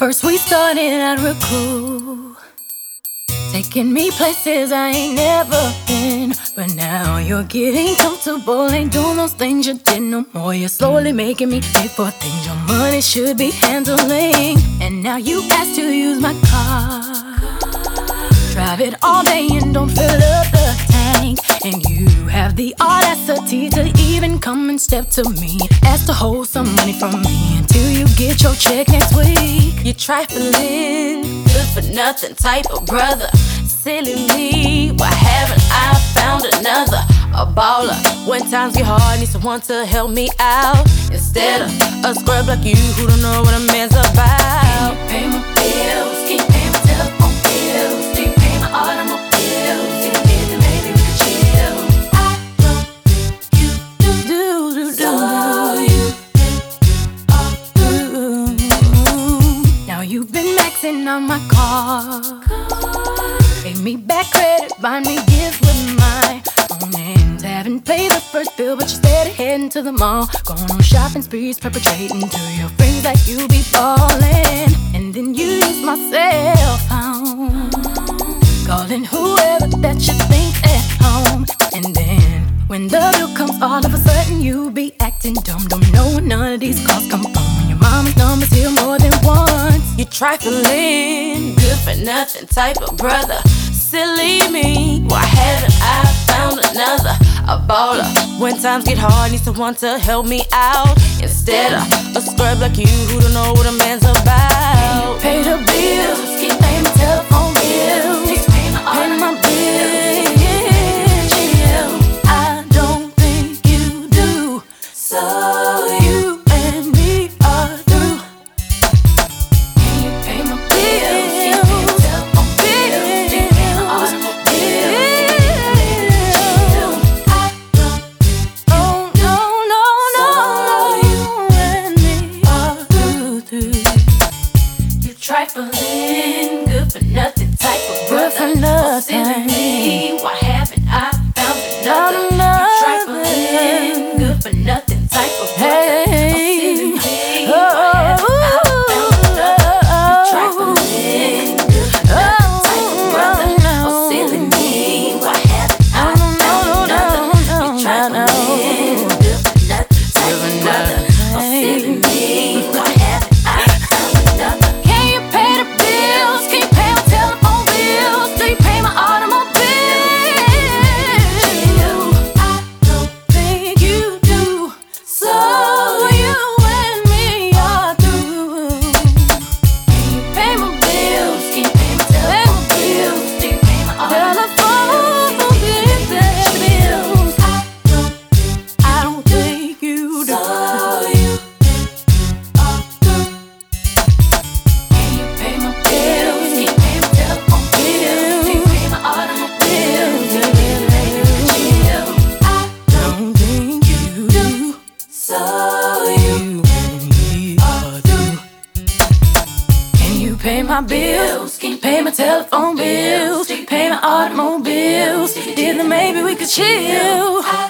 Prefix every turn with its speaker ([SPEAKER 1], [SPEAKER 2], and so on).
[SPEAKER 1] First we started at cool, taking me places I ain't never been. But now you're getting comfortable, ain't doing those things you did no more. You're slowly making me pay for things your money should be handling. And now you ask to use my car, drive it all day and don't fill up the tank. And you have the audacity to even come and step to me, ask to hold some money from me until you get your check next week.
[SPEAKER 2] You trifling, good for nothing type of brother. Silly me, why haven't I found another? A baller. When times get hard, need someone to help me out. Instead of a scrub like you who don't know what a man's about.
[SPEAKER 1] Maxing on my car. Pay me back credit, buy me gifts with my own hands. Haven't paid the first bill, but you're steady heading to the mall. Going on shopping sprees, perpetrating to your friends that you be falling. And then you use my cell phone, calling whoever that you think at home. And then when the bill comes, all of a sudden you be acting dumb. Don't know where none of these calls come from. When your mama's number's here more.
[SPEAKER 2] You trifling, good for nothing type of brother. Silly me, why haven't I found another? A baller. When times get hard, need someone to help me out. Instead of a scrub like you who don't know what a man's about.
[SPEAKER 1] Pay the trifling, good for nothing type of brother.
[SPEAKER 2] Good for nothing.
[SPEAKER 1] Me, why pay my telephone bills? Pay my automobiles? Did, maybe we could chill.